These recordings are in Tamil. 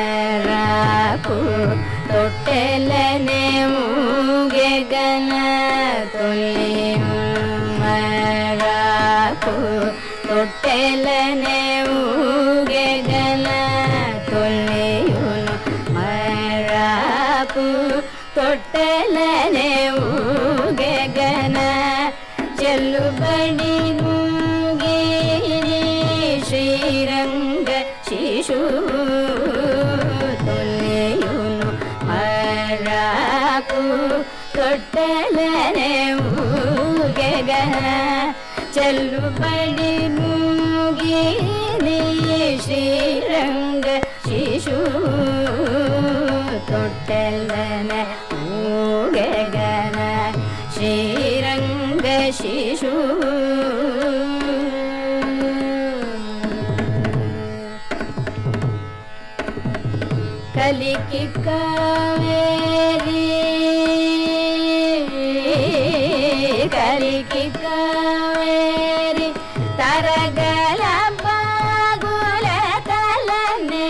ಕುಲಿಯುನ್ಮರಕು ತೊಟ್ಟೆಲನೆ ಮೂಗೆಗನ ತುಲಿಯುನ್ಮರಕು ತೊಟ್ಟೆಲನೆ ಮೂಗೆಗನ ತುಲಿಯುನು ಮರಕು ತೊಟ್ಟೆಲನೆ തുല്യുന്നു. മരാക്കു തൊട്ടലനെ മൂഗക ചെല്ലുപടി മൂഗിനി ശ്രീരംഗ ശിശു തൊട്ടലനെ కలికి కావేరి కలికి కావేరి తరగల బాగుల తలనే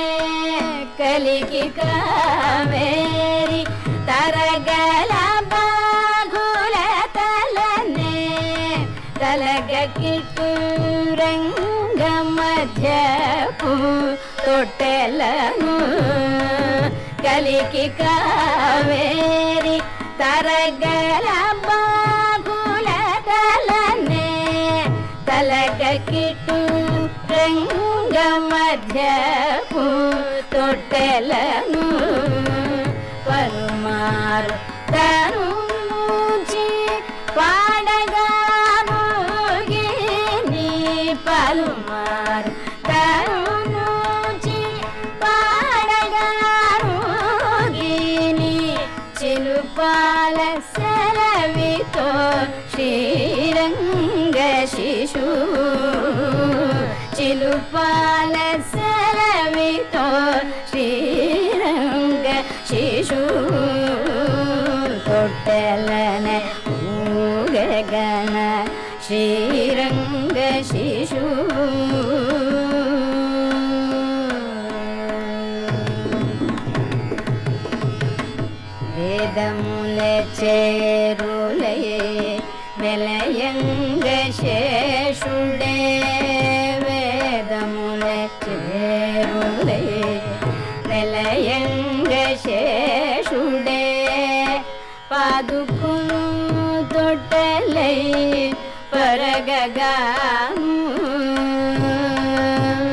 కలికి కావేరి తరగల బాగుల తలనే తలగకి రంగ మధ్యపు తొట్టెలను కలికి కావేరి తరగల బాగుల తలనే తలక కిటు రంగ మధ్యపు తొట్టెలను పరుమారు తను పాడగాను పలుమారు पाल शलित श्रीरङ्गिशु चिल पाल शरवो श्रीरङ्गिशु टोटल श्री சேருலையே விலையங்க சேஷுடே வேதமுன சேருலையே விலையங்க சேஷுடே பாதுக்கும் தொட்டலை பரககா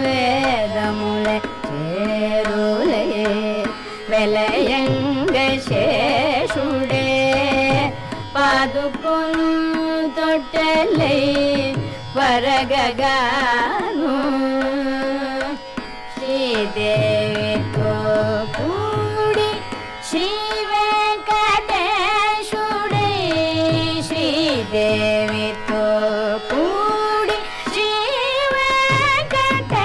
வேதமுன சேருலையே விலையங்க சே கட்டளை ಪರಗಗಾನು ಶ್ರೀದೇವಿ கோடி ಶ್ರೀ வெங்கடேஷுடை ಶ್ರೀದೇವಿ கோடி ஸ்ரீ வெங்கடேஷுடை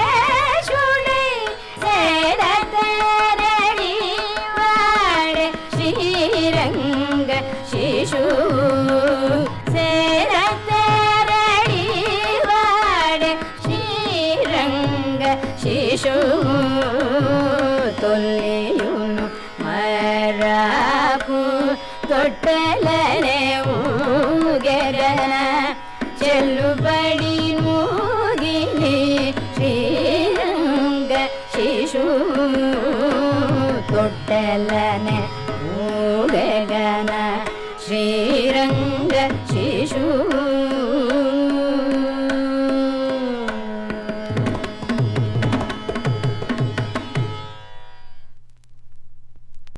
தொல்லியும் மராபு தொட்டலே ஊகரன செல்லுபடி மூகிலி ஸ்ரீரங்க சிசு தொட்டலனே